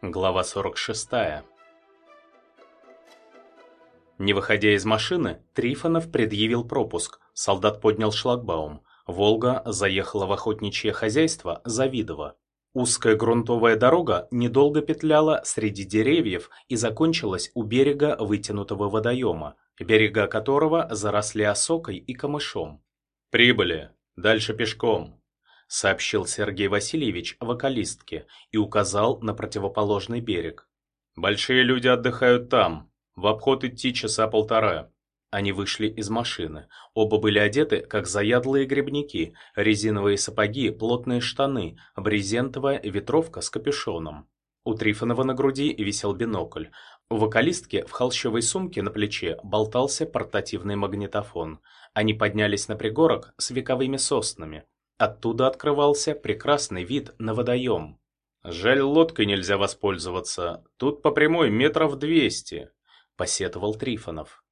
Глава 46. Не выходя из машины, Трифонов предъявил пропуск. Солдат поднял шлагбаум. «Волга» заехала в охотничье хозяйство Завидово. Узкая грунтовая дорога недолго петляла среди деревьев и закончилась у берега вытянутого водоема, берега которого заросли осокой и камышом. «Прибыли. Дальше пешком», сообщил Сергей Васильевич вокалистке и указал на противоположный берег. «Большие люди отдыхают там. В обход идти часа полтора». Они вышли из машины. Оба были одеты, как заядлые грибники, резиновые сапоги, плотные штаны, брезентовая ветровка с капюшоном. У Трифонова на груди висел бинокль. У вокалистки в холщовой сумке на плече болтался портативный магнитофон. Они поднялись на пригорок с вековыми соснами. Оттуда открывался прекрасный вид на водоем. «Жаль, лодкой нельзя воспользоваться. Тут по прямой метров двести», — посетовал Трифонов.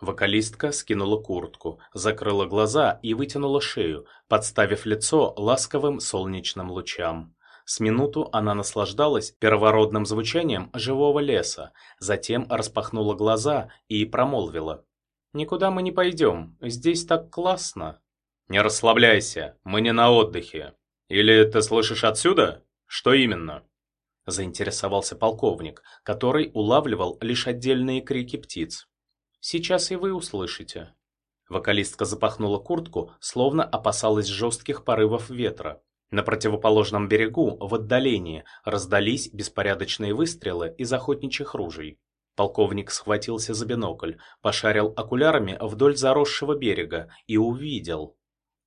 Вокалистка скинула куртку, закрыла глаза и вытянула шею, подставив лицо ласковым солнечным лучам. С минуту она наслаждалась первородным звучанием живого леса, затем распахнула глаза и промолвила. «Никуда мы не пойдем, здесь так классно». «Не расслабляйся, мы не на отдыхе. Или ты слышишь отсюда? Что именно?» Заинтересовался полковник, который улавливал лишь отдельные крики птиц. «Сейчас и вы услышите». Вокалистка запахнула куртку, словно опасалась жестких порывов ветра. На противоположном берегу, в отдалении, раздались беспорядочные выстрелы из охотничьих ружей. Полковник схватился за бинокль, пошарил окулярами вдоль заросшего берега и увидел.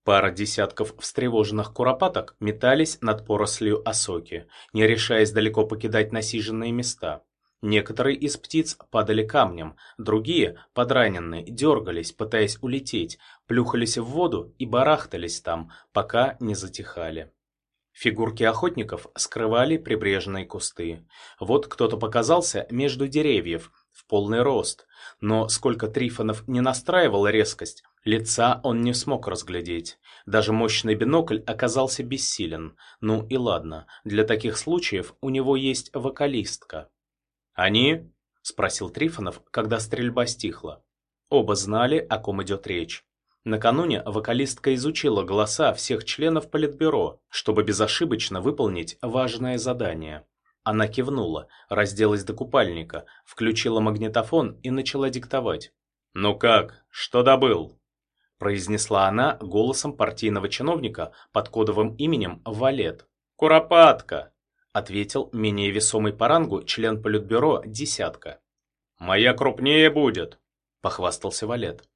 Пара десятков встревоженных куропаток метались над порослью осоки, не решаясь далеко покидать насиженные места. Некоторые из птиц падали камнем, другие, подраненные, дергались, пытаясь улететь, плюхались в воду и барахтались там, пока не затихали. Фигурки охотников скрывали прибрежные кусты. Вот кто-то показался между деревьев, в полный рост, но сколько Трифонов не настраивал резкость, Лица он не смог разглядеть. Даже мощный бинокль оказался бессилен. Ну и ладно, для таких случаев у него есть вокалистка. «Они?» – спросил Трифонов, когда стрельба стихла. Оба знали, о ком идет речь. Накануне вокалистка изучила голоса всех членов Политбюро, чтобы безошибочно выполнить важное задание. Она кивнула, разделась до купальника, включила магнитофон и начала диктовать. «Ну как? Что добыл?» произнесла она голосом партийного чиновника под кодовым именем Валет. «Куропатка!» — ответил менее весомый по рангу член политбюро «десятка». «Моя крупнее будет», — похвастался Валет.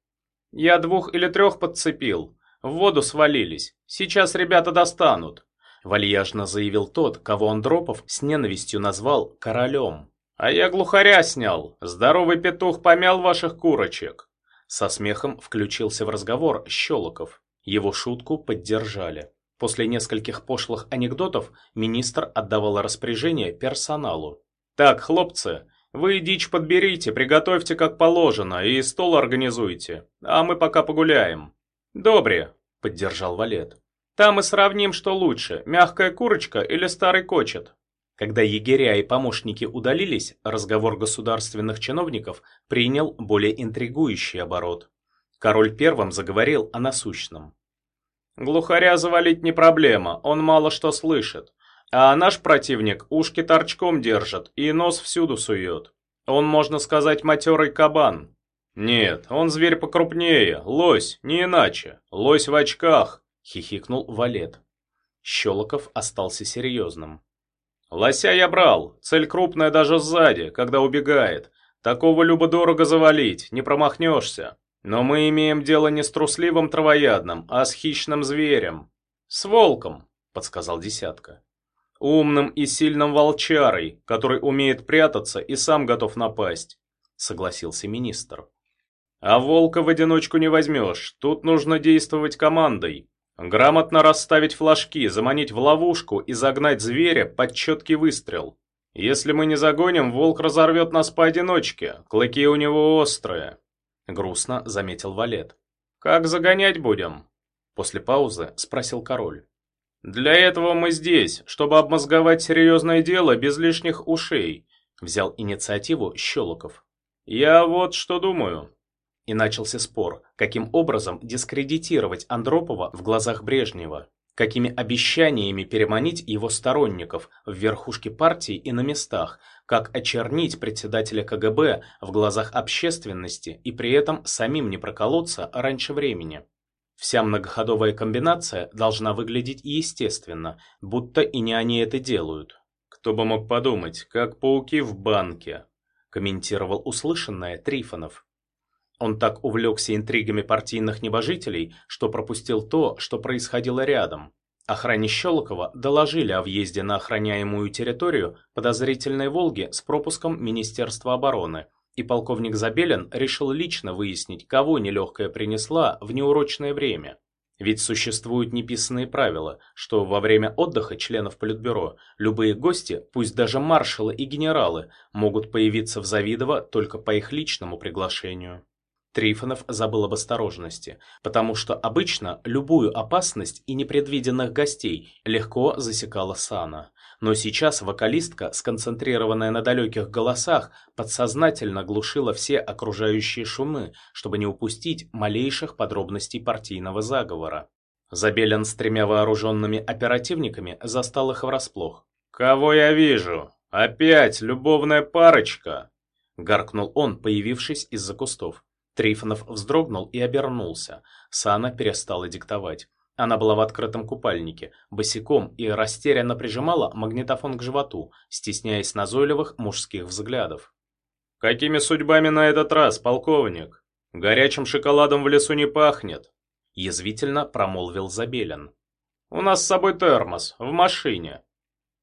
«Я двух или трех подцепил. В воду свалились. Сейчас ребята достанут», — вальяжно заявил тот, кого Андропов с ненавистью назвал королем. «А я глухаря снял. Здоровый петух помял ваших курочек». Со смехом включился в разговор Щелоков. Его шутку поддержали. После нескольких пошлых анекдотов министр отдавал распоряжение персоналу. «Так, хлопцы, вы дичь подберите, приготовьте как положено и стол организуйте, а мы пока погуляем». «Добре», — поддержал Валет. «Там мы сравним, что лучше, мягкая курочка или старый кочет». Когда егеря и помощники удалились, разговор государственных чиновников принял более интригующий оборот. Король первым заговорил о насущном. «Глухаря завалить не проблема, он мало что слышит. А наш противник ушки торчком держит и нос всюду сует. Он, можно сказать, матерый кабан. Нет, он зверь покрупнее, лось, не иначе. Лось в очках», — хихикнул Валет. Щелоков остался серьезным. Лося я брал, цель крупная даже сзади, когда убегает. Такого любо-дорого завалить, не промахнешься. Но мы имеем дело не с трусливым травоядным, а с хищным зверем. С волком, подсказал десятка. Умным и сильным волчарой, который умеет прятаться и сам готов напасть, согласился министр. А волка в одиночку не возьмешь, тут нужно действовать командой. Грамотно расставить флажки, заманить в ловушку и загнать зверя под четкий выстрел. Если мы не загоним, волк разорвет нас поодиночке, клыки у него острые. Грустно заметил Валет. Как загонять будем? После паузы спросил король. «Для этого мы здесь, чтобы обмозговать серьезное дело без лишних ушей», взял инициативу Щелоков. «Я вот что думаю». И начался спор, каким образом дискредитировать Андропова в глазах Брежнева, какими обещаниями переманить его сторонников в верхушке партии и на местах, как очернить председателя КГБ в глазах общественности и при этом самим не проколоться раньше времени. Вся многоходовая комбинация должна выглядеть естественно, будто и не они это делают. «Кто бы мог подумать, как пауки в банке», комментировал услышанное Трифонов. Он так увлекся интригами партийных небожителей, что пропустил то, что происходило рядом. Охране Щелокова доложили о въезде на охраняемую территорию подозрительной «Волги» с пропуском Министерства обороны, и полковник Забелин решил лично выяснить, кого нелегкая принесла в неурочное время. Ведь существуют неписанные правила, что во время отдыха членов Политбюро любые гости, пусть даже маршалы и генералы, могут появиться в Завидово только по их личному приглашению. Трифонов забыл об осторожности, потому что обычно любую опасность и непредвиденных гостей легко засекала Сана. Но сейчас вокалистка, сконцентрированная на далеких голосах, подсознательно глушила все окружающие шумы, чтобы не упустить малейших подробностей партийного заговора. Забелин с тремя вооруженными оперативниками застал их врасплох. «Кого я вижу? Опять любовная парочка!» Гаркнул он, появившись из-за кустов. Трифонов вздрогнул и обернулся. Сана перестала диктовать. Она была в открытом купальнике, босиком и растерянно прижимала магнитофон к животу, стесняясь назойливых мужских взглядов. «Какими судьбами на этот раз, полковник? Горячим шоколадом в лесу не пахнет», — язвительно промолвил Забелин. «У нас с собой термос, в машине».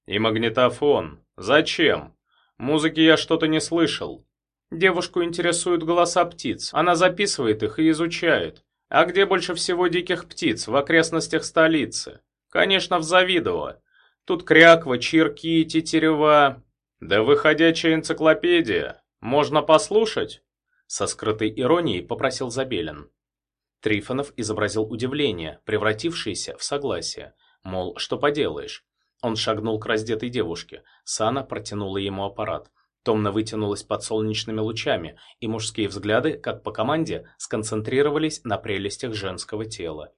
«И магнитофон. Зачем? Музыки я что-то не слышал». Девушку интересуют голоса птиц. Она записывает их и изучает. А где больше всего диких птиц в окрестностях столицы? Конечно, в Завидово. Тут кряква, чирки, тетерева. Да выходящая энциклопедия. Можно послушать? Со скрытой иронией попросил Забелин. Трифонов изобразил удивление, превратившееся в согласие. Мол, что поделаешь. Он шагнул к раздетой девушке. Сана протянула ему аппарат. Томно вытянулась под солнечными лучами, и мужские взгляды, как по команде, сконцентрировались на прелестях женского тела.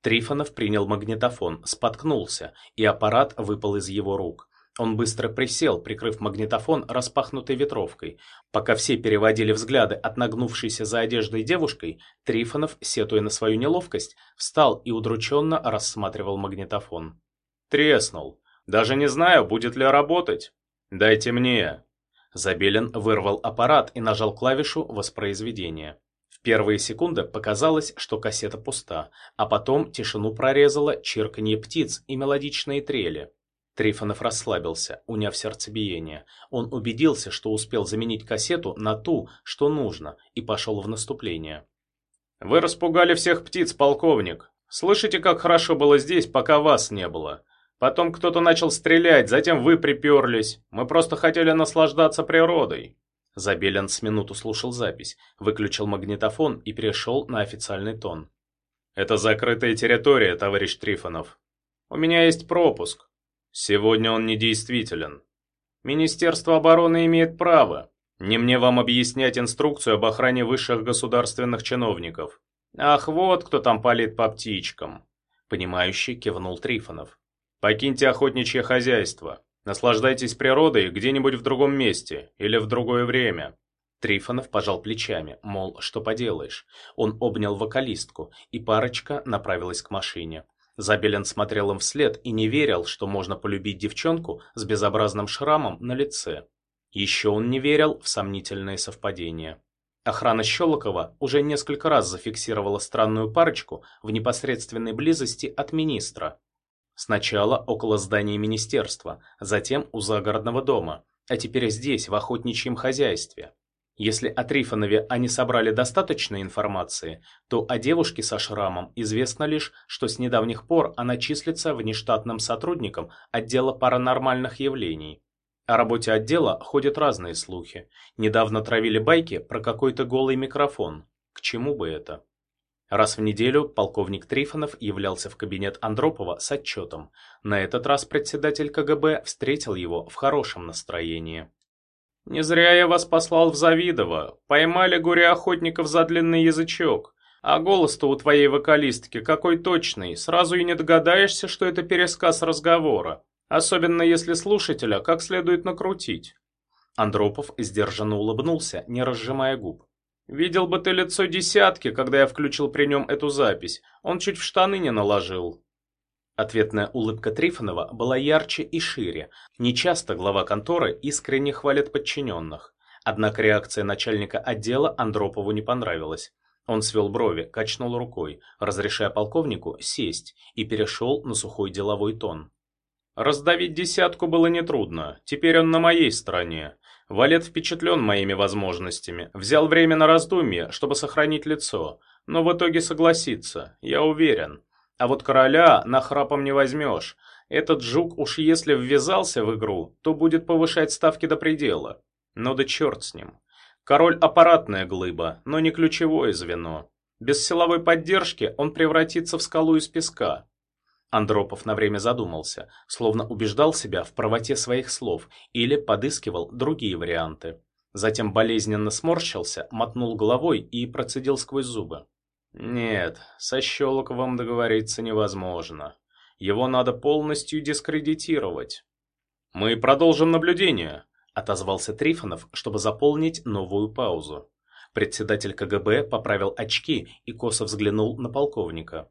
Трифонов принял магнитофон, споткнулся, и аппарат выпал из его рук. Он быстро присел, прикрыв магнитофон распахнутой ветровкой. Пока все переводили взгляды от нагнувшейся за одеждой девушкой, Трифонов, сетуя на свою неловкость, встал и удрученно рассматривал магнитофон. «Треснул. Даже не знаю, будет ли работать. Дайте мне», Забелин вырвал аппарат и нажал клавишу воспроизведения. В первые секунды показалось, что кассета пуста, а потом тишину прорезало чирканье птиц и мелодичные трели. Трифонов расслабился, уняв сердцебиение. Он убедился, что успел заменить кассету на ту, что нужно, и пошел в наступление. «Вы распугали всех птиц, полковник. Слышите, как хорошо было здесь, пока вас не было? Потом кто-то начал стрелять, затем вы приперлись. Мы просто хотели наслаждаться природой». Забелин с минуту слушал запись, выключил магнитофон и перешел на официальный тон. «Это закрытая территория, товарищ Трифонов. У меня есть пропуск. Сегодня он недействителен. Министерство обороны имеет право. Не мне вам объяснять инструкцию об охране высших государственных чиновников. Ах, вот кто там палит по птичкам!» Понимающе кивнул Трифонов. Покиньте охотничье хозяйство. Наслаждайтесь природой где-нибудь в другом месте или в другое время. Трифонов пожал плечами, мол, что поделаешь. Он обнял вокалистку, и парочка направилась к машине. Забелин смотрел им вслед и не верил, что можно полюбить девчонку с безобразным шрамом на лице. Еще он не верил в сомнительные совпадения. Охрана Щелокова уже несколько раз зафиксировала странную парочку в непосредственной близости от министра. Сначала около здания министерства, затем у загородного дома, а теперь здесь, в охотничьем хозяйстве. Если о Трифонове они собрали достаточно информации, то о девушке со шрамом известно лишь, что с недавних пор она числится внештатным сотрудником отдела паранормальных явлений. О работе отдела ходят разные слухи. Недавно травили байки про какой-то голый микрофон. К чему бы это? Раз в неделю полковник Трифонов являлся в кабинет Андропова с отчетом. На этот раз председатель КГБ встретил его в хорошем настроении. «Не зря я вас послал в Завидово. Поймали горе-охотников за длинный язычок. А голос-то у твоей вокалистки какой точный, сразу и не догадаешься, что это пересказ разговора. Особенно если слушателя как следует накрутить». Андропов сдержанно улыбнулся, не разжимая губ. Видел бы ты лицо десятки, когда я включил при нем эту запись. Он чуть в штаны не наложил. Ответная улыбка Трифонова была ярче и шире. Нечасто глава конторы искренне хвалит подчиненных. Однако реакция начальника отдела Андропову не понравилась. Он свел брови, качнул рукой, разрешая полковнику сесть, и перешел на сухой деловой тон. Раздавить десятку было нетрудно, теперь он на моей стороне. Валет впечатлен моими возможностями, взял время на раздумье, чтобы сохранить лицо, но в итоге согласится, я уверен. А вот короля нахрапом не возьмешь. Этот жук уж если ввязался в игру, то будет повышать ставки до предела. Но да черт с ним. Король аппаратная глыба, но не ключевое звено. Без силовой поддержки он превратится в скалу из песка. Андропов на время задумался, словно убеждал себя в правоте своих слов или подыскивал другие варианты. Затем болезненно сморщился, мотнул головой и процедил сквозь зубы. «Нет, со Щелоковым договориться невозможно. Его надо полностью дискредитировать». «Мы продолжим наблюдение», — отозвался Трифонов, чтобы заполнить новую паузу. Председатель КГБ поправил очки и косо взглянул на полковника.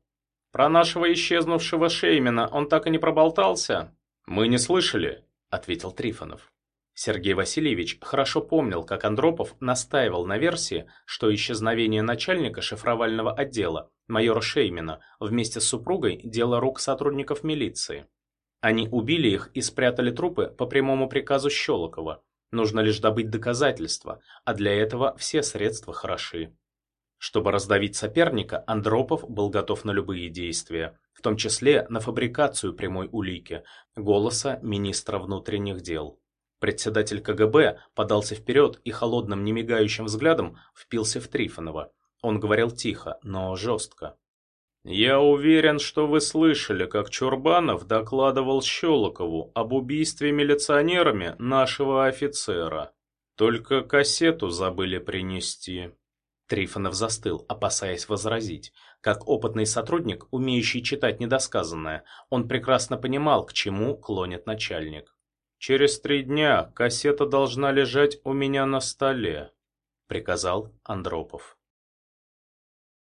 Про нашего исчезнувшего Шеймена он так и не проболтался? Мы не слышали, ответил Трифонов. Сергей Васильевич хорошо помнил, как Андропов настаивал на версии, что исчезновение начальника шифровального отдела, майора Шеймена, вместе с супругой – дело рук сотрудников милиции. Они убили их и спрятали трупы по прямому приказу Щелокова. Нужно лишь добыть доказательства, а для этого все средства хороши. Чтобы раздавить соперника, Андропов был готов на любые действия, в том числе на фабрикацию прямой улики, голоса министра внутренних дел. Председатель КГБ подался вперед и холодным немигающим взглядом впился в Трифонова. Он говорил тихо, но жестко. «Я уверен, что вы слышали, как Чурбанов докладывал Щелокову об убийстве милиционерами нашего офицера. Только кассету забыли принести». Трифонов застыл, опасаясь возразить. Как опытный сотрудник, умеющий читать недосказанное, он прекрасно понимал, к чему клонит начальник. «Через три дня кассета должна лежать у меня на столе», — приказал Андропов.